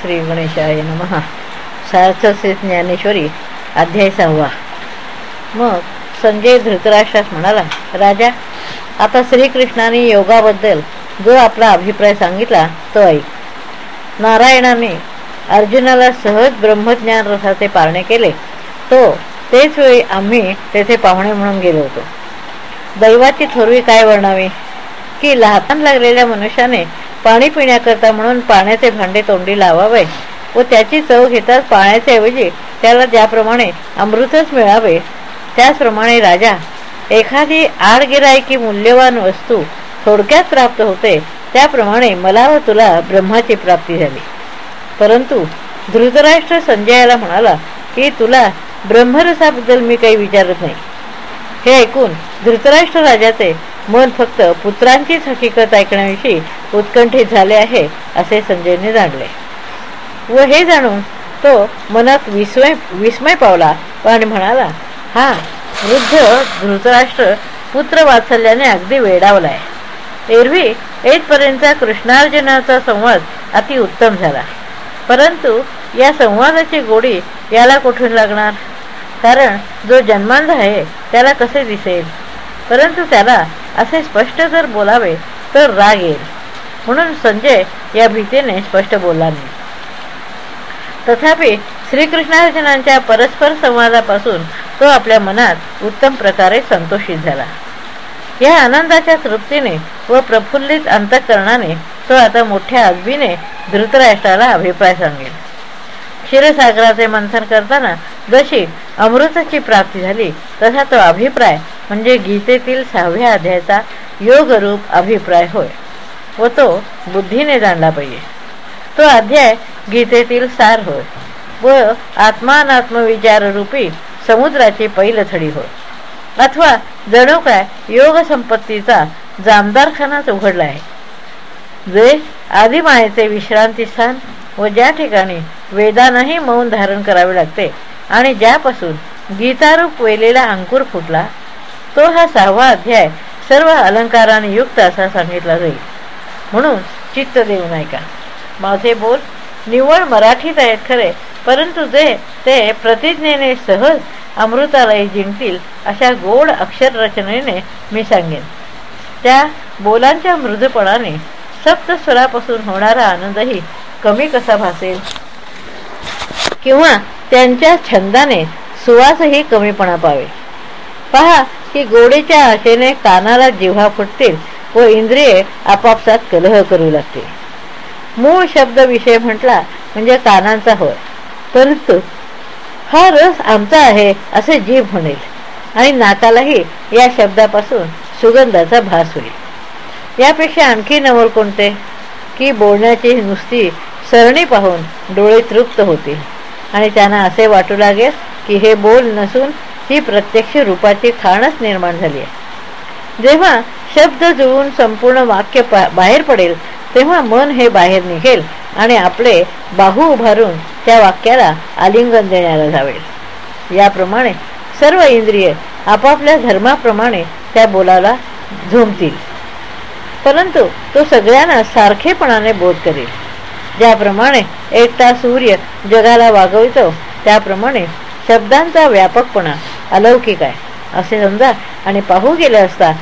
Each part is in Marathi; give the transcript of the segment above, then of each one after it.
श्री गणेशाय नमहा सार्थसे ज्ञानेश्वरी अध्याय सहावा. मग संजय धृतराष्ट्रास म्हणाला राजा आता श्रीकृष्णाने योगाबद्दल जो आपला अभिप्राय सांगितला तो ऐक. नारायणाने अर्जुनाला सहज ब्रह्मज्ञान रथाचे पारणे केले. तो तेच वेळी आम्ही तेथे पाहुणे म्हणून गेलो होतो. दैवाची थोरवी काय वर्णावी? की लहान लागलेल्या मनुष्याने पाणी पिण्याकरता म्हणून पाण्याचे भांडे तोंडी लावावे व त्याची चव घेताच पाण्याच्या ऐवजी त्याला ज्याप्रमाणे अमृतच मिळावे त्याचप्रमाणे राजा एखादी आडगिरायकी मूल्यवान वस्तू थोडक्यात प्राप्त होते त्याप्रमाणे मला व तुला ब्रह्माची प्राप्ती झाली. परंतु धृतराष्ट्र संजयाला म्हणाला की तुला ब्रह्मरसाबद्दल मी काही विचारत नाही. हे ऐकून धृतराष्ट्र राजाचे मन फक्त पुत्रांचीच हकीकत ऐकण्याविषयी उत्कंठित झाले आहे असे संजयने जाणले. व हे जाणून तो मनात विस्मय विस्मय पावला आणि म्हणाला हा वृद्ध धृतराष्ट्र पुत्र वात्सल्याने अगदी वेडावलाय. एरवी येथपर्यंतचा कृष्णार्जुनाचा संवाद अति उत्तम झाला. परंतु या संवादाची गोडी याला कुठून लागणार? कारण जो जन्मांध आहे त्याला कसे दिसेल? परंतु त्याला असे स्पष्ट जर बोलावे तर राग येईल. म्हणून संजय या भीतीने स्पष्ट बोलला नाही. तथापि श्रीकृष्णार्जुनांच्या परस्पर संवादापासून तो आपल्या मनात उत्तम प्रकारे संतोषित झाला. या आनंदाच्या तृप्तीने व प्रफुल्लित अंतकरणाने तो आता मोठ्या अगदीने धृतराष्ट्राला अभिप्राय सांगेल. क्षीरसागराचे मंथन करताना जशी अमृताची प्राप्ती झाली तसा तो अभिप्राय म्हणजे गीतेतील सहाव्या अध्यायाचा योगरूप अभिप्राय होय. व तो बुद्धीने जाणला पाहिजे. तो अध्याय गीतेतील सार होय. व आत्मानात्मविचाररूपी समुद्राची पैलथडी होय. अथवा जणू काय योग संपत्तीचा जामदारखानाच उघडला आहे. जे आदिमायेचे विश्रांती स्थान व ज्या ठिकाणी वेदांनाही मौन धारण करावे लागते आणि ज्यापासून गीतारूप वेलेला अंकुर फुटला तो हा सहावा अध्याय सर्व अलंकाराने युक्त असा सांगितला जाईल. म्हणून चित्त देऊ ऐका माझे बोल निव्वळ मराठीत आहेत खरे परंतु जे ते प्रतिज्ञेने सहज अमृतालाही जिंकतील अशा गोड अक्षर रचनेने मी सांगेन. त्या बोलांच्या मृदपणाने सप्तस्वरापासून होणारा आनंदही कमी कसा भासेल? किंवा त्यांच्या छंदाने सुवासही कमीपणा पावे. पहा की गोडीच्या आशेने कानाला जिव्हा फुटतील व इंद्रिये आपापसात कलह करू लागतील. मूळ शब्द विषय म्हटला म्हणजे कानांचा होय. परंतु हा रस आमचा आहे असे जीव म्हणेल आणि नाकालाही या शब्दापासून सुगंधाचा भास होईल. यापेक्षा आणखी नवल कोणते? की बोलण्याची नुसती सरणी पाहून डोळे तृप्त होतील. आणि त्यांना असे वाटू लागेल की हे बोल नसून ही प्रत्यक्ष रूपाची खाणच निर्माण झाली आहे. जेव्हा शब्द जुळून संपूर्ण वाक्य बाहेर पडेल तेव्हा मन हे बाहेर निघेल आणि आपले बाहू उभारून त्या वाक्याला आलिंगन देण्याला जावेल. याप्रमाणे सर्व इंद्रिय आपापल्या धर्माप्रमाणे त्या बोलाला झोमतील परंतु तो सगळ्यांना सारखेपणाने बोध करेल. ज्याप्रमाणे एकटा सूर्य जगाला वागवितो. त्याप्रमाणे शब्दांचा व्यापकपणा अलौकिक आहे. असे समजा आणि पाहू गेले असता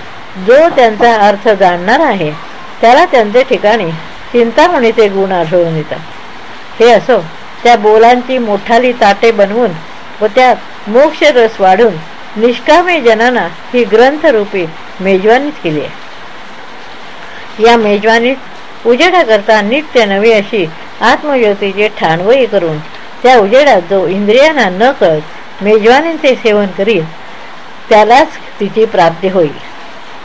जो त्यांचा अर्थ जाणणार आहे त्याला त्यांचे ठिकाणी चिंतामणीचे गुण आढळून येतात. हे असो त्या बोलांची मोठाली ताटे बनवून व त्यात मोक्ष रस वाढून निष्कामे जनांना ही ग्रंथरूपी मेजवानीच केली आहे. या मेजवानीत उजेडाकरता नित्य नवी अशी आत्मज्योतीचे ठाणवई करून त्या उजेडात जो इंद्रियांना न कळत मेजवानींचे सेवन करील त्यालाच तिची प्राप्ती होईल.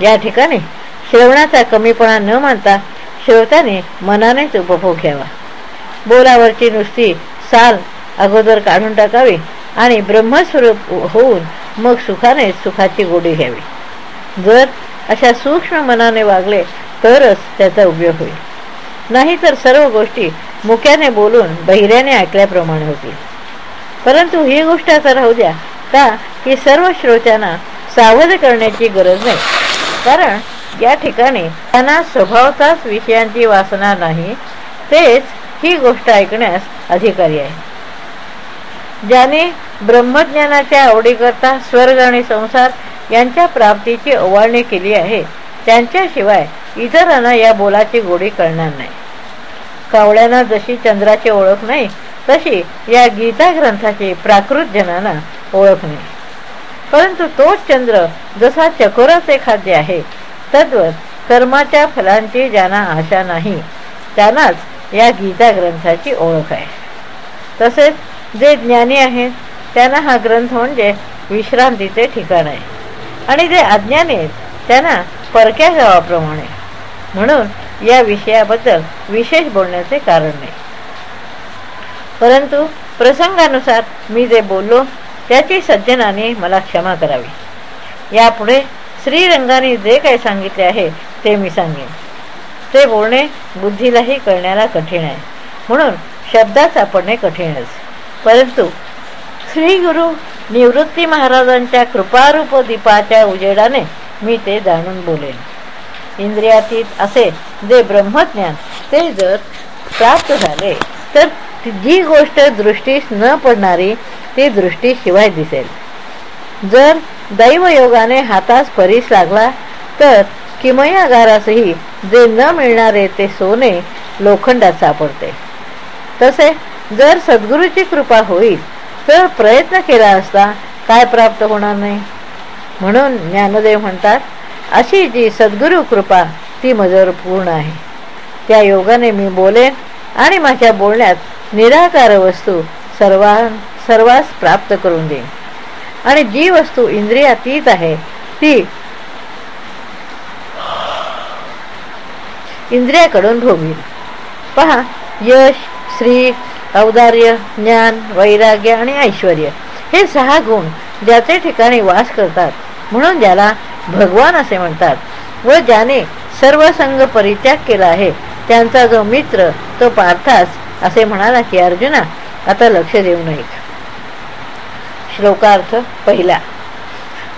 या ठिकाणी श्रवणाचा कमीपणा न मानता श्रोत्याने मनानेच उपभोग घ्यावा. बोलावरची नुसती साल अगोदर काढून टाकावी आणि ब्रह्मस्वरूप होऊन मग सुखाने सुखाची गोडी घ्यावी. जर अशा सूक्ष्म मनाने वागले तरच त्याचा उपयोग होईल. नाहीतर सर्व गोष्टी मुक्याने बोलून बहिऱ्याने ऐकल्याप्रमाणे होती. परंतु ही गोष्ट असं राहू द्या का की सर्व श्रोत्यांना सावध करण्याची गरज नाही. कारण या ठिकाणी त्यांना स्वभावताच विषयांची वासना नाही तेच ही गोष्ट ऐकण्यास अधिकारी आहे. ज्याने ब्रह्मज्ञानाच्या आवडीकरता स्वर्ग आणि संसार यांच्या प्राप्तीची ओवाळणी केली आहे त्यांच्याशिवाय इतरांना या बोलाची गोडी कळणार नाही. कावळ्यांना जशी चंद्राची ओळख नाही तशी या गीता ग्रंथाची प्राकृत जनांना ओळख नाही. परंतु तोच चंद्र जसा चकोराचे खाद्य आहे तद्वत कर्माच्या फलांची ज्यांना आशा नाही त्यांनाच या गीता ग्रंथाची ओळख आहे. तसेच जे ज्ञानी आहेत त्यांना हा ग्रंथ म्हणजे विश्रांतीचे ठिकाण आहे. आणि जे अज्ञानी आहेत त्यांना परक्या गावाप्रमाणे म्हणून या विषयाबद्दल विशेष बोलण्याचे कारण नाही. परंतु प्रसंगानुसार मी जे बोललो त्याची सज्जनाने मला क्षमा करावी. यापुढे श्रीरंगाने जे काही सांगितले आहे ते मी सांगेन. ते बोलणे बुद्धीलाही कळण्याला कठीण आहे. म्हणून शब्दात सापडणे कठीणच. परंतु श्री गुरु निवृत्ती महाराजांच्या कृपारूप दीपाच्या उजेडाने मी ते जाणून बोलेन. इंद्रियातीत असे जे ब्रह्मज्ञान ते जर प्राप्त झाले तर जी गोष्ट दृष्टीस न पडणारी ती दृष्टी शिवाय दिसेल. जर दैवयोगाने हातास परीस लागला तर किमयागारासही जे न मिळणारे ते सोने लोखंडात सापडते. तसे जर सद्गुरूची कृपा होईल तर प्रयत्न केला असता काय प्राप्त होणार नाही? म्हणून ज्ञानदेव म्हणतात अशी जी सद्गुरू कृपा ती मजर पूर्ण आहे. त्या योगाने मी बोलेन आणि माझ्या बोलण्यात निराकार वस्तू सर्वां सर्वांस प्राप्त करून देईन. आणि जी वस्तू इंद्रियातीत आहे ती इंद्रियाकडून भोगील पहा यश श्री औदार्य ज्ञान वैराग्य आणि ऐश्वर हे सहा गुण ज्याचे ठिकाणी वास करतात म्हणून ज्याला भगवान असे म्हणतात. व ज्याने सर्व संघ परित्याग केला आहे त्यांचा जो मित्र तो पार्थास असे म्हणाला की अर्जुना आता लक्ष देऊ नये. श्लोकार्थ पहिला.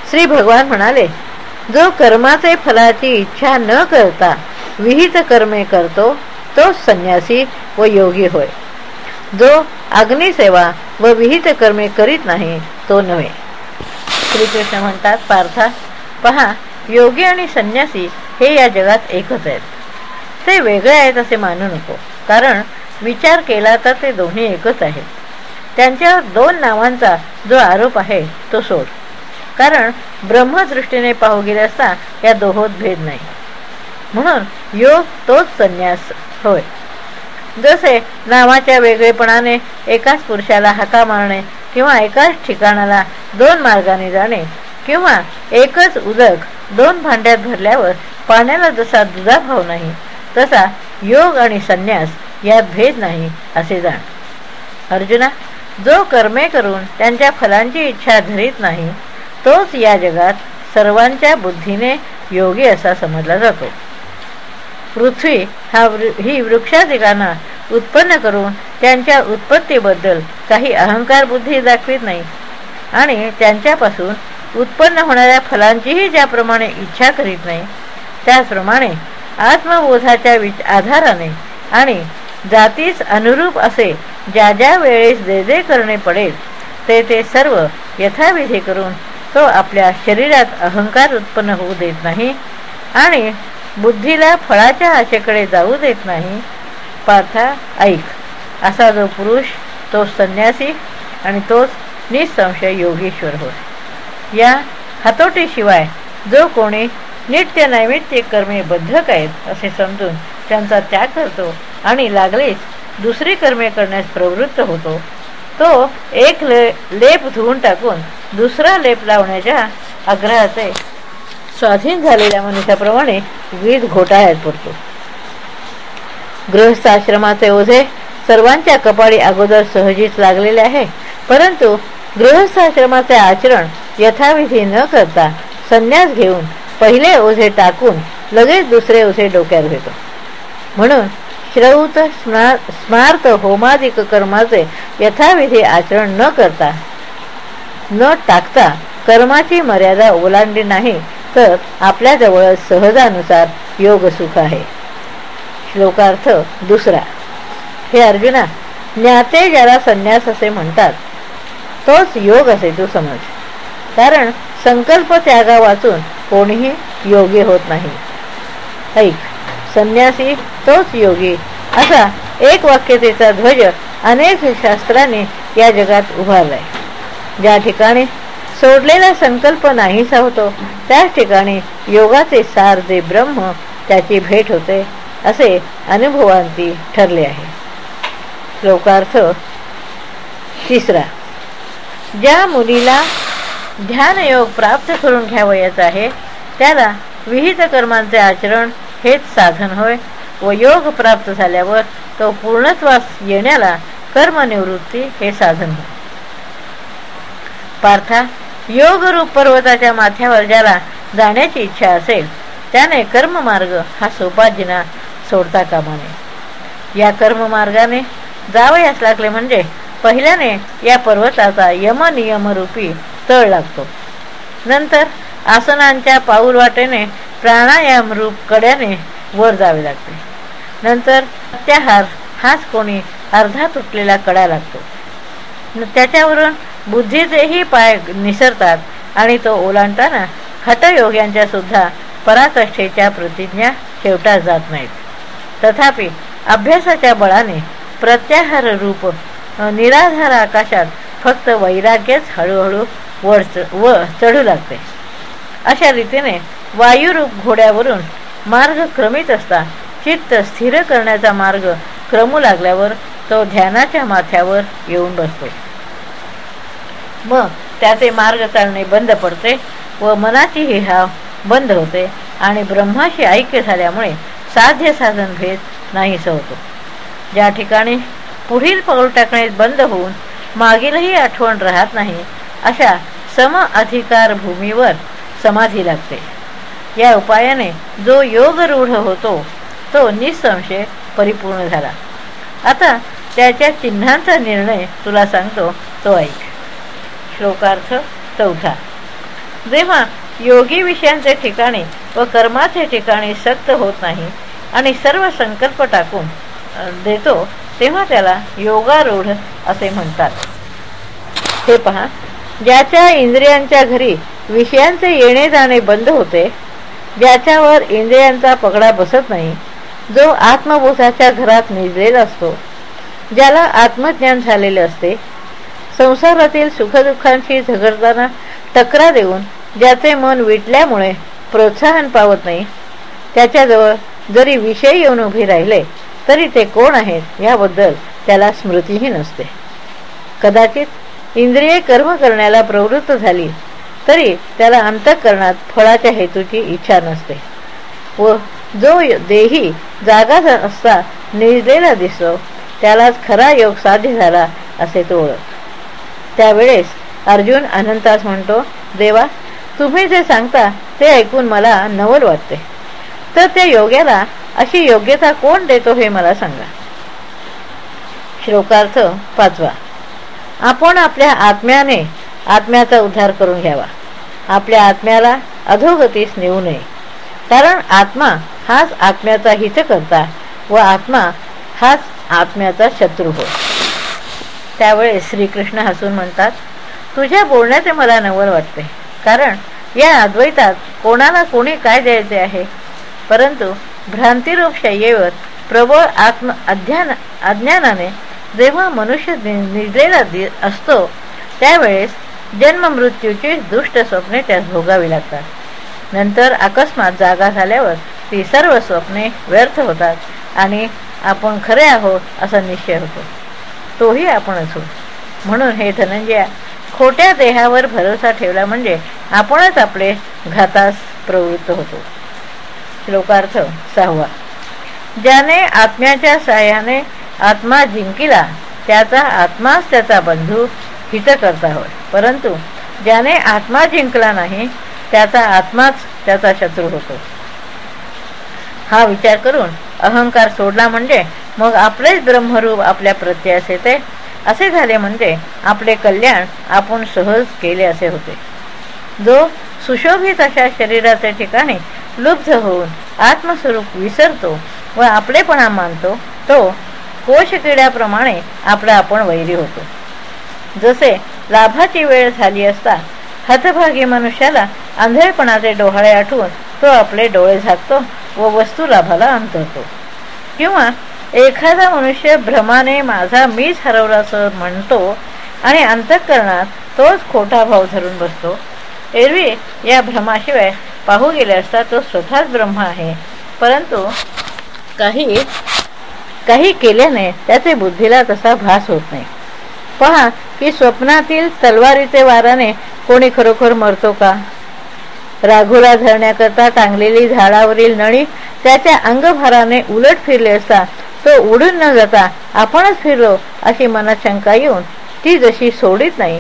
श्री भगवान म्हणाले जो कर्माचे फलाची इच्छा न करता विहित कर्मे करतो तो संन्यासी व योगी होय. जो अग्निसेवा व विहित कर्मे करीत नाही तो नव्हे. श्रीकृष्ण म्हणतात पार्था पहा योगी आणि संन्यासी हे या जगात एकच आहेत. ते वेगळे आहेत असे मानू नको कारण विचार केला तर ते दोन्ही एकच आहेत. त्यांच्यावर दोन नावांचा जो आरोप आहे तो सोड. कारण ब्रह्मदृष्टीने पाहू गेले असता या दोहोत भेद नाही. म्हणून योग तोच संन्यास होय. जसे नावाच्या वेगळेपणाने एकाच पुरुषाला हाका मारणे किंवा एकाच ठिकाणाला दोन मार्गाने जाणे किंवा एकच उदक दोन भांड्यात भरल्यावर पाण्याला जसा दुधा भाव नाही तसा योग आणि संन्यास यात भेद नाही असे जाण. अर्जुना जो कर्मे करून त्यांच्या फलांची इच्छा धरीत नाही तोच या जगात सर्वांच्या बुद्धीने योगी असा समजला जातो. पृथ्वी हा ही वृक्षाधिकांना उत्पन्न करून त्यांच्या उत्पत्तीबद्दल काही अहंकार बुद्धी दाखवित नाही आणि त्यांच्यापासून उत्पन्न होणाऱ्या फलांचीही ज्याप्रमाणे इच्छा करीत नाही त्याचप्रमाणे आत्मबोधाच्या विच आधाराने आणि जातीस अनुरूप असे ज्या ज्या वेळेस जे जे करणे पडेल ते ते सर्व यथाविधी करून तो आपल्या शरीरात अहंकार उत्पन्न होऊ देत नाही आणि बुद्धीला फळाच्या आशेकडे जाऊ देत नाही. पार्था ऐक. असा जो पुरुष तो संन्यासी आणि तोच निसंशय योगेश्वर होय. या हातोटीशिवाय जो कोणी नित्य नैमित्य कर्मे बद्धक आहेत असे समजून त्यांचा त्याग करतो आणि लागलीच दुसरी कर्मे करण्यास प्रवृत्त होतो तो एक ले लेप धुवून टाकून दुसरा लेप लावण्याच्या आग्रहाचे स्वाधीन झालेल्या मनुष्याप्रमाणे वीज घोटाळ्यात पडतो. गृहस्थाश्रमाचे ओझे सर्वांच्या कपाळी अगोदर सहजीच लागलेले आहे परंतु गृहस्थाश्रमाचे आचरण यथाविधी न करता संन्यास घेऊन पहिले ओझे टाकून लगेच दुसरे ओझे डोक्यात घेतो. म्हणून श्रौत स्मार्त होमादिक कर्माचे यथाविधी आचरण न करता न टाकता कर्माची मर्यादा ओलांडली नाही तर आपल्याजवळ सहजानुसार योग सुख आहे. श्लोकार्थ दुसरा. हे अर्जुना ज्ञाते ज्याला संन्यास असे म्हणतात तोच योग असे तू समज. कारण संकल्प त्यागा वाचून कोणीही योगी होत नाही. ऐक संन्यासी तोच योगी असा एक वाक्यतेचा ध्वज अनेक शास्त्राने या जगात उभारलाय. ज्या ठिकाणी सोडलेला संकल्प नाहीसा होतो त्याच ठिकाणी योगाचे सार जे ब्रह्म त्याची भेट होते असे अनुभवांती ठरले आहे. श्लोकार्थ तिसरा. ज्या मुलीला ध्यानयोग प्राप्त करून घ्यावयाचा आहे. त्याला विहित कर्मांचे आचरण हेच साधन होय. व योग प्राप्त झाल्यावर तो पूर्णत्वास येण्याला कर्मनिवृत्ती हे साधन होय. पार्था योगरूप पर्वताच्या माथ्यावर ज्याला जाण्याची इच्छा असेल त्याने कर्ममार्ग हा सोपाजिना सोडता कामा नये. या कर्ममार्गाने जावयास लागले म्हणजे पहिल्याने या पर्वताचा यमनियमरूपी तळ लागतो. नंतर आसनांच्या पाऊलवाटेने प्राणायाम रूप कड्याने वर जावे लागते. नंतर प्रत्याहार हाच कोणी अर्धा तुटलेला कडा लागतो. त्याच्यावरून बुद्धीचेही पाय निसरतात आणि तो ओलांडताना हटयोग्यांच्या सुद्धा पराकष्ठेच्या प्रतिज्ञा शेवटा जात नाहीत. तथापि अभ्यासाच्या बळाने प्रत्याहार रूप निराधार आकाशात फक्त वैराग्यच हळूहळू वर व चढू लागते. अशा रीतीने वायुरूप घोड्यावरून मार्ग क्रमित असता. चित्त स्थिर करण्याचा मार्ग क्रमू लागल्यावर तो ध्यानाच्या माथ्यावर येऊन बसतो. मग त्याचे मार्ग चालणे बंद पडते व मनाची ही हाव बंद होते आणि ब्रह्माशी ऐक्य झाल्यामुळे साध्य साधन भेद नाहीस होतो ज्या ठिकाणी पुढील पाऊल टाकणे बंद होऊन मागीलही आठवण राहत नाही अशा सम अधिकार भूमीवर समाधी लागते. या उपायाने जो योग रूढ होतो तो निसंशय परिपूर्ण झाला. आता त्याच्या चिन्हांचा निर्णय तुला सांगतो तो ऐक. श्लोकार्थ चौथा. जेव्हा योगी विषयांचे ठिकाणी व कर्माचे ठिकाणी सक्त होत नाही आणि सर्व संकल्प टाकून देतो तेव्हा त्याला योगारूढ असे म्हणतात. हे पहा ज्याच्या इंद्रियांच्या घरी विषयांचे येणे जाणे बंद होते ज्याच्यावर इंद्रियांचा पगडा बसत नाही जो आत्मबोधाच्या घरात निजलेला असतो ज्याला आत्मज्ञान झालेले असते संसारातील सुखदुःखांशी झगडताना टकरा देऊन ज्याचे मन विटल्यामुळे प्रोत्साहन पावत नाही त्याच्याजवळ जरी विषय येऊन उभे राहिले तरी ते कोण आहेत याबद्दल त्याला स्मृतीही नसते. कदाचित इंद्रिये कर्म करण्याला प्रवृत्त झाली तरी त्याला अंतःकरणात फळाच्या हेतूची इच्छा नसते. व जो देही जागा असता निजलेला दिसतो त्यालाच खरा योग साध्य झाला असे तो ओळख. त्यावेळेस अर्जुन अनंतास म्हणतो देवा तुम्ही जे सांगता ते ऐकून मला नवल वाटते. तर त्या योग्याला अशी योग्यता कोण देतो हे मला सांगा. श्लोकार्थ पाचवा. आपण आपल्या आत्म्याने आत्म्याचा उद्धार करून घ्यावा. आपल्या आत्म्याला अधोगतीस नेऊ नये. कारण आत्मा हाच आत्म्याचा हित करता व आत्मा हाच आत्म्याचा शत्रू हो त्यावेळेस श्रीकृष्ण हसून म्हणतात तुझ्या बोलण्याचे मला नवल वाटते. कारण या अद्वैतात कोणाला कोणी काय द्यायचे आहे? परंतु भ्रांतिरूप शय्येवर प्रबळ आत्म अध्यान अज्ञानाने जेव्हा मनुष्य निजलेला असतो त्यावेळेस जन्म मृत्यूची दुष्ट स्वप्ने त्यास भोगावी लागतात. नंतर अकस्मात जागा झाल्यावर ती सर्व स्वप्ने व्यर्थ होतात आणि आपण खरे आहोत असा निश्चय होतो. तोही आपणच हो म्हणून हे धनंजया खोट्या देहावर भरोसा ठेवला म्हणजे आपणच आपले घातास प्रवृत्त होतो. श्लोकार्थ सहावा. ज्याने आत्म्याच्या साह्याने आत्मा जिंकिला त्याचा आत्माच त्याचा बंधू हित करता होय. परंतु ज्याने आत्मा जिंकला नाही त्याचा आत्माच त्याचा शत्रू होतो. हा विचार करून अहंकार सोडला म्हणजे मग आपलेच ब्रह्मरूप आपल्या प्रत्ययास येते. असे झाले म्हणजे आपले कल्याण आपण सहज केले असे होते. जो सुशोभित अशा शरीराच्या ठिकाणी लुब्ध होऊन आत्मस्वरूप विसरतो व आपलेपणा मानतो तो कोश किड्याप्रमाणे आपला आपण वैरी होतो. जसे लाभाची वेळ झाली असता हतभागी मनुष्याला आंधळेपणाचे डोहाळे आठवून तो आपले डोळे झाकतो व वस्तू लाभाला अंतरतो. किंवा एखादा मनुष्य भ्रमाने माझा मीच हरवला असं म्हणतो आणि अंतःकरणात तोच खोटा भाव धरून बसतो एरवी या भ्रमाशिवाय पाहू गेले असता तो स्वतःच ब्रह्म आहे. परंतु काही काही केल्याने त्याचे बुद्धीला तसा भास होत नाही. पहा की स्वप्नातील तलवारीचे वाराने कोणी खरोखर मरतो का? राघूला धरण्याकरता टांगलेली झाडावरील नळी त्याच्या अंगभाराने उलट फिरले असता तो उडून न जाता आपणच फिरलो अशी मनात शंका येऊन ती जशी सोडित नाही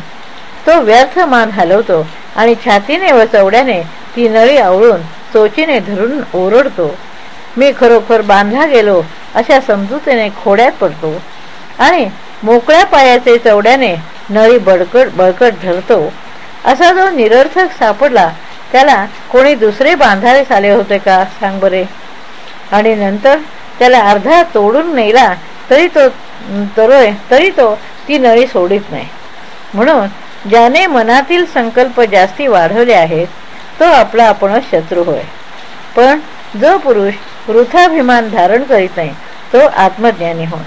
तो व्यर्थ मान हलवतो आणि छातीने व चवड्याने ती नळी आवळून चोचीने धरून ओरडतो. मी खरोखर बांधला गेलो अशा समजुतीने खोड्यात पडतो आणि मोकळ्या पायाचे चवड्याने नळी बडकट बळकट धरतो असा जो निरर्थक सापडला त्याला कोणी दुसरे बांधारेस आले होते का? सांग बरे. आणि नंतर त्याला अर्धा तोडून नेला तरी तो तरोय तरी तो ती नळी सोडित नाही. म्हणून ज्याने मनातील संकल्प जास्ती वाढवले आहेत तो आपला आपण शत्रू होय. पण जो पुरुष वृथाभिमान धारण करीत नाही तो आत्मज्ञानी होय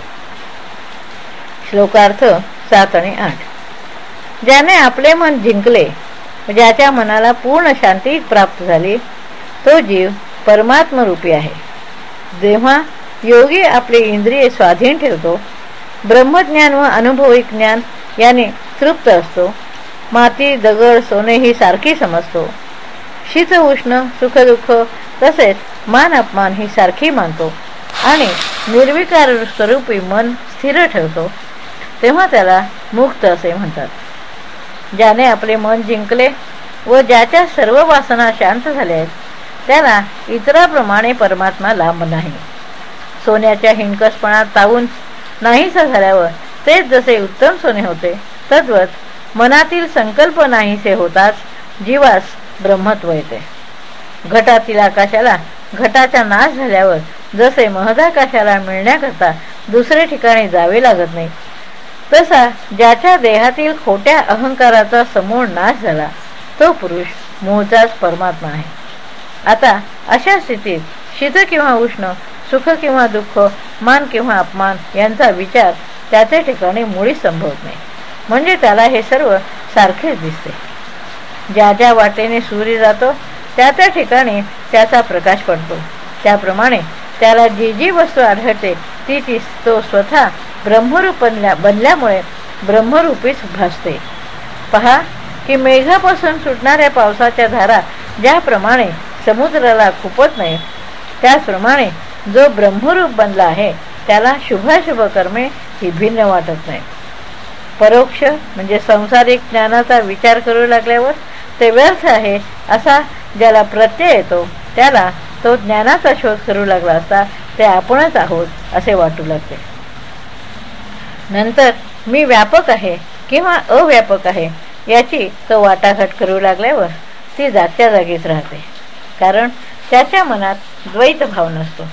श्लोकार्थ सात आणि आठ. ज्याने आपले मन जिंकले ज्याच्या मनाला पूर्ण शांती प्राप्त झाली तो जीव परमात्मरूपी आहे. जेव्हा योगी आपले इंद्रिय स्वाधीन ठेवतो ब्रह्मज्ञान व अनुभविक ज्ञान याने तृप्त असतो माती दगड सोने ही सारखी समजतो. शीत उष्ण सुखदुःख तसेच मान अपमान ही सारखी मानतो आणि निर्विकार स्वरूपी मन स्थिर ठेवतो तेव्हा त्याला मुक्त असे म्हणतात. ज्याने आपले मन जिंकले व ज्याच्या सर्व वासना शांत झाल्या आहेत त्याला इतराप्रमाणे परमात्मा लांब नाही. सोन्याच्या हिणकसपणात तावून नाहीसा झाल्यावर तेच जसे उत्तम सोने होते तद्वत मनातील संकल्प नाहीसे होताच जीवास ब्रह्मत्व येते. घटातील आकाशाला घटाचा नाश झाल्यावर जसे महदाकाशाला मिळण्याकरता दुसरे ठिकाणी जावे लागत नाही तसा ज्याच्या देहातील खोट्या अहंकाराचा समूळ नाश झाला तो पुरुष मूळचाच परमात्मा आहे. आता अशा स्थितीत शीत किंवा उष्ण सुख किंवा दुःख मान किंवा अपमान यांचा विचार त्याच्या ठिकाणी मुळीच संभवत नाही. म्हणजे त्याला हे सर्व सारखेच दिसते. ज्या ज्या वाटेने सूर्य जातो त्या त्या ठिकाणी त्याचा प्रकाश पडतो. त्याप्रमाणे त्याला जी जी वस्तू आढळते ती ती तो स्वतः ब्रह्मरूप बनल्या बनल्यामुळे ब्रह्मरूपीच भासते पहा की मेघापासून सुटणाऱ्या पावसाच्या धारा ज्याप्रमाणे समुद्राला खुपत नाही त्याचप्रमाणे जो ब्रह्मरूप बनला आहे त्याला शुभाशुभ कर्मे ही भिन्न वाटत नाही. परोक्ष म्हणजे संसारिक ज्ञानाचा विचार करू लागल्यावर ते व्यर्थ आहे असा ज्याला प्रत्यय येतो त्याला तो ज्ञानाचा शोध करू लागला असता ते आपणच आहोत असे वाटू लागते. नंतर मी व्यापक आहे किंवा अव्यापक आहे याची तो वाटाघाट करू लागल्यावर ती जागच्या जागीच राहते. कारण त्याच्या मनात द्वैत भाव नसतो.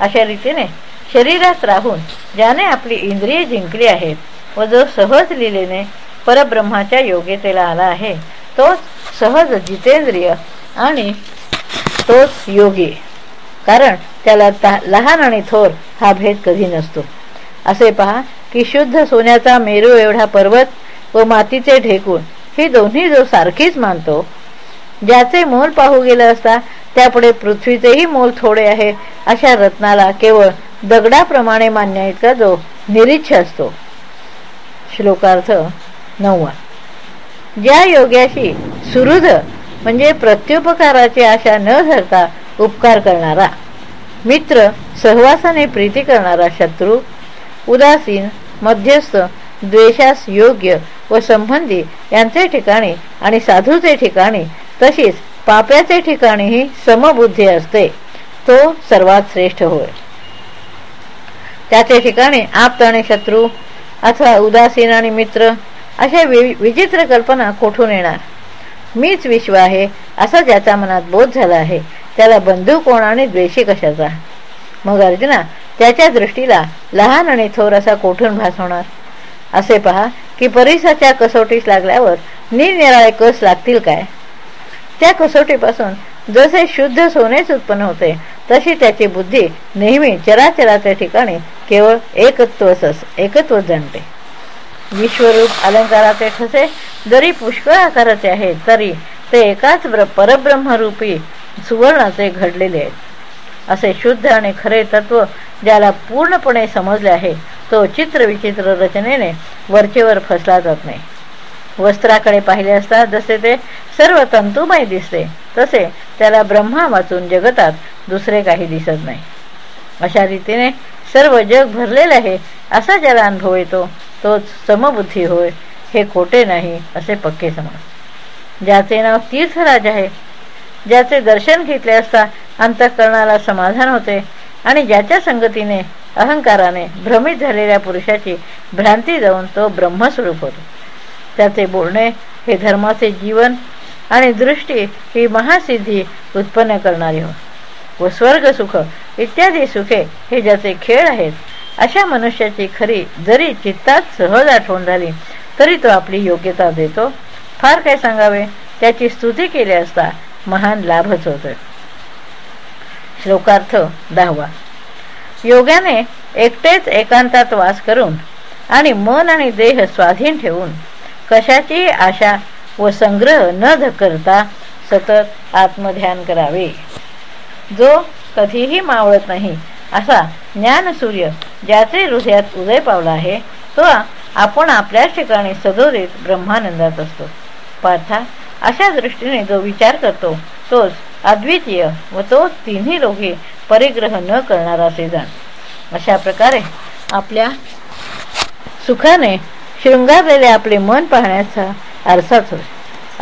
अशा रीतीने शरीरात राहून ज्याने आपली इंद्रिये जिंकली आहेत व जो सहज लिलेने परब्रह्माच्या योग्यतेला आला आहे तोच सहज जितेंद्रिय आणि तोच योगी. कारण त्याला लहान आणि थोर हा भेद कधी नसतो. असे पहा की शुद्ध सोन्याचा मेरू एवढा पर्वत व मातीचे ढेकून ही दोन्ही जो सारखीच मानतो ज्याचे मोल पाहू गेलं असता त्यापुढे पृथ्वीचेही मोल थोडे आहे अशा रत्नाला केवळ दगडाप्रमाणे मानण्याइतका जो निरीच्छ असतो. श्लोकार्थ नववा. ज्या योग्याशी सुहृद म्हणजे प्रत्युपकाराची आशा न धरता उपकार करणारा. मित्र सहवासाने प्रीती करणारा शत्रू उदासीन मध्यस्थ द्वेषास योग्य व संबंधी यांचे ठिकाणी आणि साधूचे ठिकाणी तशीच पाप्याचे ठिकाणीही समबुद्धी असते. तो सर्वात श्रेष्ठ होय. त्याचे ठिकाणी आप्त आणि शत्रू अथवा उदासीन आणि मित्र अशा विचित्र कल्पना कोठून येणार? मीच विश्व आहे असा ज्याच्या मनात बोध झाला आहे त्याला बंधू कोण आणि द्वेषी कशाचा? मग अर्जुना त्याच्या दृष्टीला लहान आणि थोर असा कोठून भास होणार? असे पहा की परिसाच्या कसोटीस लागल्यावर निरनिराळे कस लागतील काय? त्या कसोटीपासून जसे शुद्ध सोनेच उत्पन्न होते तशी त्याची बुद्धी नेहमी चराचराच्या ठिकाणी केवळ एकत्वच एकत्व जाणते. विश्वरूप अलंकाराचे ठसे जरी पुष्कळ आकाराचे आहेत तरी ते एकाच परब्रह्मरूपी सुवर्णाचे घडलेले आहेत. असे शुद्ध आणि खरे तत्व ज्याला पूर्णपणे समजले आहे तो चित्रविचित्र रचनेने वरचेवर फसला जात नाही. वस्त्राकडे पाहिले असता जसे ते सर्व तंतुमय दिसते तसे त्याला ब्रह्मा वाचून जगतात दुसरे काही दिसत नाही. अशा रीतीने सर्व जग भरलेलं आहे असा ज्याला अनुभव येतो तोच समबुद्धी होय हे खोटे नाही असे पक्के समज. ज्याचे नाव तीर्थराज आहे ज्याचे दर्शन घेतले असता अंतःकरणाला समाधान होते आणि ज्याच्या संगतीने अहंकाराने भ्रमित झालेल्या पुरुषाची भ्रांती जाऊन तो ब्रह्मस्वरूप होतो. त्याचे बोलणे हे धर्माचे जीवन आणि दृष्टी ही महासिद्धी उत्पन्न करणारी होती व स्वर्ग सुख इत्यादी सुखे हे ज्याचे खेळ आहेत अशा मनुष्याची खरी जरी चित्तात सहज आठवण झाली तरी तो आपली योग्यता देतो. फार काय सांगावे? त्याची स्तुती केली असता महान लाभच होतोय. श्लोकार्थ दहावा. योगाने एकटेच एकांतात वास करून आणि मन आणि देह स्वाधीन ठेवून कशाची आशा व संग्रह न करता सतत आत्मध्यान करावे. जो कधीही मावळत नाही. असा ज्ञानसूर्य ज्याचे हृदयात उदय पावला आहे तो आपण आपल्याच ठिकाणी सदोदित ब्रह्मानंदात असतो. पार्था अशा दृष्टीने जो विचार करतो तोच अद्वितीय व तो तिन्ही रोगी परिग्रह न करणारा असे जाण अशा प्रकारे आपल्या सुखाने शृंगारलेले आपले मन पाहण्याचा आरसाच होय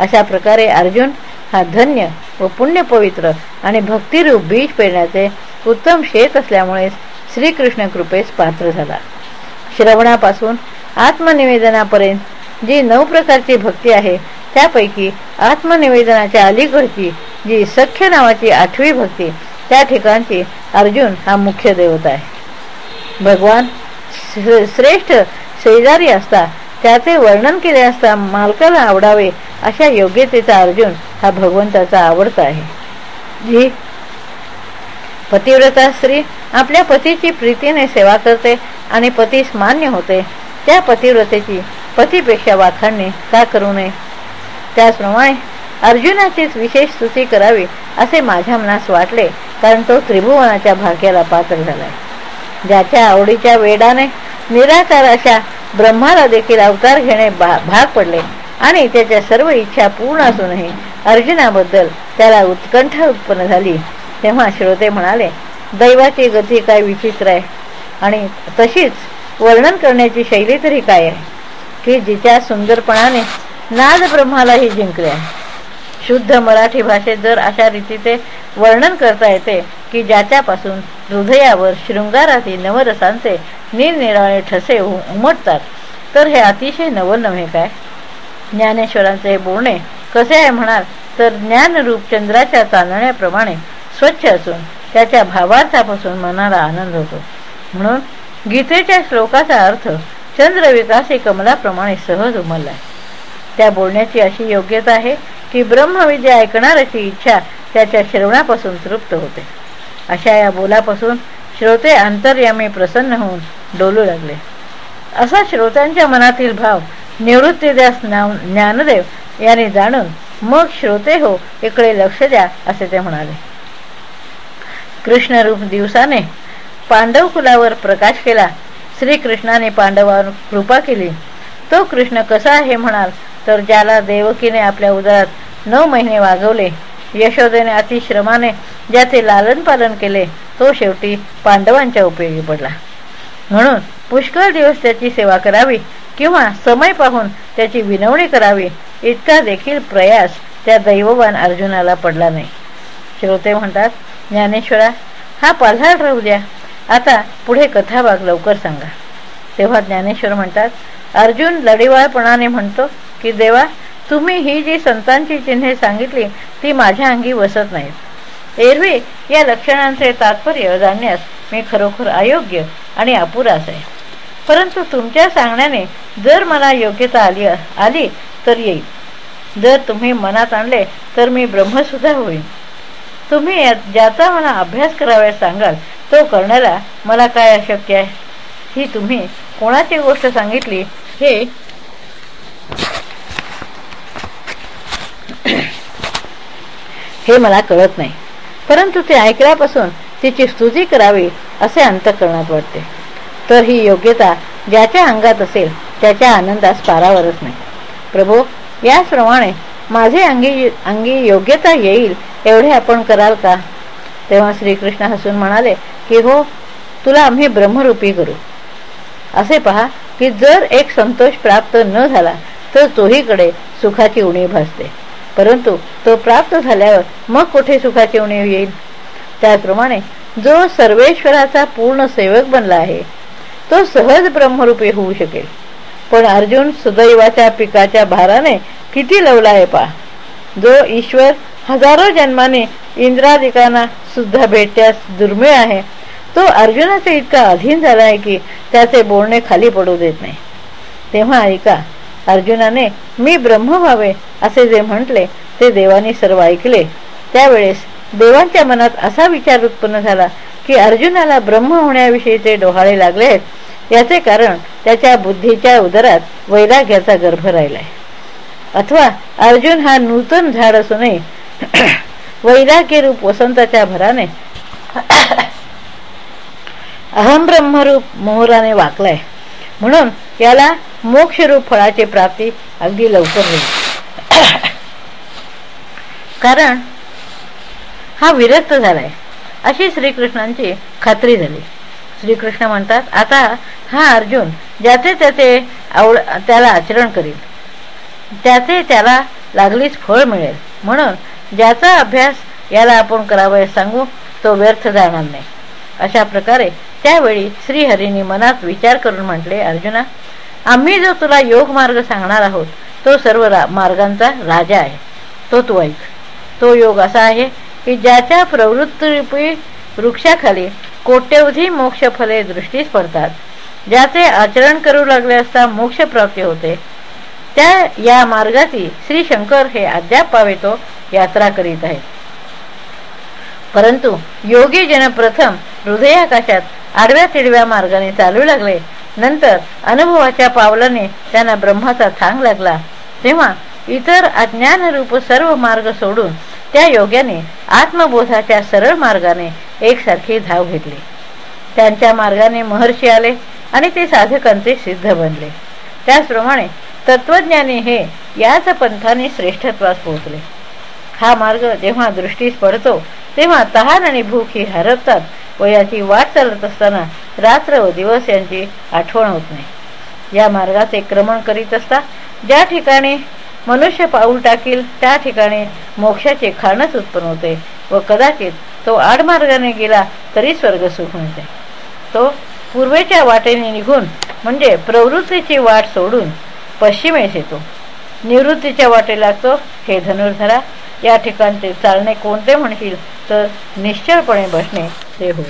अशा प्रकारे अर्जुन हा धन्य व पुण्यपवित्र आणि भक्तिरूप बीज पेरण्याचे उत्तम शेत असल्यामुळे श्रीकृष्ण कृपेस पात्र झाला. श्रवणापासून आत्मनिवेदनापर्यंत जी नऊ प्रकारची भक्ती आहे त्यापैकी आत्मनिवेदनाच्या अलीकडची जी सख्य नावाची आठवी भक्ती त्या ठिकाणची अर्जुन हा मुख्य देवता आहे. भगवान श्रेष्ठ शेजारी असता त्याचे वर्णन केले असता मालकाला आवडावे अशा योग्यतेचा अर्जुन हा भगवंताचा आवडता आहे. जी पतिव्रता स्त्री आपल्या पतीची प्रीतीने सेवा करते आणि पतीस मान्य होते त्या पतिव्रतेची पतीपेक्षा वाखाणणे का करू नये? त्याचप्रमाणे अर्जुनाचीच विशेष स्तुती करावी असे माझ्या मनास वाटले कारण तो त्रिभुवनाच्या भाग्याला पात्र झालाय. ज्याच्या आवडीच्या वेडाने निराकार अशा ब्रह्माला देखील अवतार घेणे भाग पडले. आणि त्याच्या सर्व इच्छा पूर्ण असूनही अर्जुनाबद्दल त्याला उत्कंठा उत्पन्न झाली. तेव्हा श्रोते म्हणाले दैवाची गती काय विचित्र आहे. आणि तशीच वर्णन करण्याची शैली तरी काय आहे? की जिच्या सुंदरपणाने नाद ब्रह्मालाही जिंकले आहे. शुद्ध मराठी भाषेत जर अशा रीतीचे वर्णन करता येते की ज्याच्यापासून हृदयावर शृंगारातील नवरसांचे निरनिराळे ठसे उमटतात तर हे अतिशय नवल नव्हे काय? ज्ञानेश्वरांचे हे बोलणे कसे आहे म्हणाल तर ज्ञानरूप चंद्राच्या चांदण्याप्रमाणे स्वच्छ असून त्याच्या भावार्थापासून मनाला आनंद होतो. म्हणून गीतेच्या श्लोकाचा अर्थ चंद्रविकासी कमलाप्रमाणे सहज उमलला त्या बोलण्याची अशी योग्यता आहे की ब्रह्मविद्या ऐकणाऱ्याची इच्छा त्याच्या श्रवणापासून तृप्त होते. अशा या बोलापासून श्रोते अंतर्यामी प्रसन्न होऊन डोलू लागले. असा श्रोत्यांच्या मनातील भाव निवृत्तीदास ज्ञानदेव यांनी जाणून मग श्रोते हो इकडे लक्ष द्या असे ते म्हणाले. कृष्णरूप दिवसाने पांडव कुलावर प्रकाश केला. श्रीकृष्णाने पांडवावर कृपा केली. तो कृष्ण कसा आहे म्हणाल? तर ज्याला देवकीने आपल्या उदरात नऊ महिने वागवले यशोदेने अतिश्रमाने ज्याचे लालन पालन केले तो शेवटी पांडवांच्या उपयोगी पडला. म्हणून पुष्कळ दिवस त्याची सेवा करावी किंवा समय पाहून त्याची विनवणी करावी इतका देखील प्रयास त्या दैववान अर्जुनाला पडला नाही. श्रोते म्हणतात ज्ञानेश्वरा हा पाल्हार राहू द्या. आता पुढे कथाभाग लवकर सांगा. तेव्हा ज्ञानेश्वर म्हणतात अर्जुन लढीवाळपणाने म्हणतो की देवा तुम्ही ही जी संतांची चिन्हे सांगितली ती माझ्या अंगी वसत नाहीत. एरवी या लक्षणांचे तात्पर्य जाणण्यास मी खरोखर अयोग्य आणि अपुरास आहे. परंतु तुमच्या सांगण्याने जर मला योग्यता आली आली तर येईल. जर तुम्ही मनात आणले तर मी ब्रह्मसुद्धा होईन. तुम्ही ज्याचा मला अभ्यास कराव्यास सांगाल तो करण्याला मला काय अशक्य आहे? ही तुम्ही कोणाची गोष्ट सांगितली? हे हे मला कळत नाही. परंतु ते ऐकल्यापासून तिची स्तुती करावी असे अंतकरणात वाटते तर ही योग्यता ज्याच्या अंगात असेल त्याच्या आनंदास पारावरच नाही. प्रभू याचप्रमाणे माझे अंगी अंगी योग्यता येईल एवढे आपण कराल का? तेव्हा श्रीकृष्ण हसून म्हणाले की हो तुला आम्ही ब्रह्मरूपी करू. असे पहा की जर एक संतोष प्राप्त न झाला तर तोहीकडे सुखाची उणी भासते. परंतु तो प्राप्त झाल्यावर मग कुठे सुखाची उणीव येईल? त्याचप्रमाणे जो सर्वेश्वराचा पूर्ण सेवक बनला आहे तो सहज ब्रह्मरूपी होऊ शकेल. पण अर्जुन सुदैवाच्या पिकाच्या भाराने किती लवला आहे पा जो ईश्वर हजारो जन्माने इंद्रादिकांना सुद्धा भेटण्यास दुर्मिळ आहे तो अर्जुनाचा इतका अधीन झाला आहे की त्याचे बोलणे खाली पडू देत नाही. तेव्हा ऐका अर्जुनाने मी ब्रह्म व्हावे असे जे म्हटले ते देवाने सर्व ऐकले. त्यावेळेस देवांच्या मनात असा विचार उत्पन्न झाला की अर्जुनाला ब्रह्म होण्याविषयीचे डोहाळे लागले याचे कारण त्याच्या बुद्धीच्या उदरात वैराग्याचा गर्भ राहिलाय. अथवा अर्जुन हा नूतन झाड असूनही वैराग्य रूप वसंताच्या भराने अहम ब्रह्मरूप मोहराने वाकलाय. म्हणून याला मोक्षरूप फळाची प्राप्ती अगदी लवकर होईल. कारण हा विरक्त झालाय. अशी श्रीकृष्णांची खात्री झाली. श्रीकृष्ण म्हणतात आता हा अर्जुन ज्याचे त्याचे आवड त्याला आचरण करील. त्याचे त्याला लागलीच फळ मिळेल. म्हणून ज्याचा अभ्यास याला आपण करावयास सांगू तो व्यर्थ जाणार नाही. अशा प्रकारे त्यावेळी श्रीहरीने मनात विचार करून म्हटले अर्जुना आम्ही जो तुला योग मार्ग सांगणार आहोत तो सर्व रा मार्गांचा राजा आहे. तो तू ऐक. तो योग असा आहे की ज्याच्या प्रवृत्तीरूपी वृक्षाखाली कोट्यवधी मोक्षफले दृष्टीस पडतात. ज्याचे आचरण करू लागले असता मोक्षप्राप्ती होते. त्या या मार्गाची श्री शंकर हे अद्याप पावेतो यात्रा करीत आहे परंतु योगी जन प्रथम हृदयाकाशात आडव्या तिडव्या मार्गाने चालू लागले. नंतर अनुभवाच्या पावलाने त्यांना ब्रह्माचा थांग लागला. तेव्हा इतर अज्ञानरूप सर्व मार्ग सोडून त्या योग्याने आत्मबोधाच्या सरळ मार्गाने एकसारखी धाव घेतली. त्यांच्या मार्गाने महर्षी आले आणि ते साधकांचे सिद्ध बनले. त्याचप्रमाणे तत्वज्ञानी हे याच पंथाने श्रेष्ठत्वास पोहोचले. हा मार्ग जेव्हा दृष्टीस पडतो तेव्हा तहान आणि भूक ही हरवतात वयाची वाट चालत असताना रात्र व दिवस यांची आठवण होत नाही. या मार्गाचे क्रमण करीत असता ज्या ठिकाणी मनुष्य पाऊल टाकील त्या ठिकाणी मोक्षाचे खाणच उत्पन्न होते व कदाचित तो आडमार्गाने गेला तरी स्वर्ग सुख मिळते. तो पूर्वेच्या वाटेने निघून म्हणजे प्रवृत्तीची वाट सोडून पश्चिमेस येतो. निवृत्तीच्या वाटे लागतो. हे धनुर्धरा या ठिकाणचे चालणे कोणते म्हणशील? तर निश्चळपणे बसणे ते होय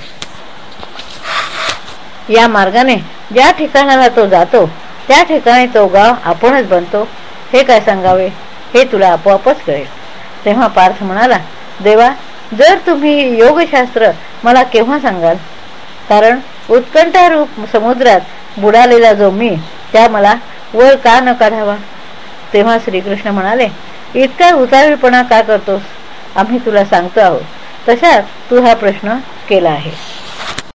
या मार्गाने ज्या ठिकाणाला तो जातो त्या ठिकाणी तो गाव आपणच बनतो. हे काय सांगावे? हे तुला आपोआपच कळेल. तेव्हा पार्थ म्हणाला देवा जर तुम्ही योगशास्त्र मला केव्हा सांगाल? कारण उत्कंठारूप समुद्रात बुडालेला जो मी त्या मला वर का न काढावा? तेव्हा श्रीकृष्ण म्हणाले इतका उतावीपणा का करतोस? आम्ही तुला सांगतो आहोत. तशा तू हा प्रश्न केला आहे.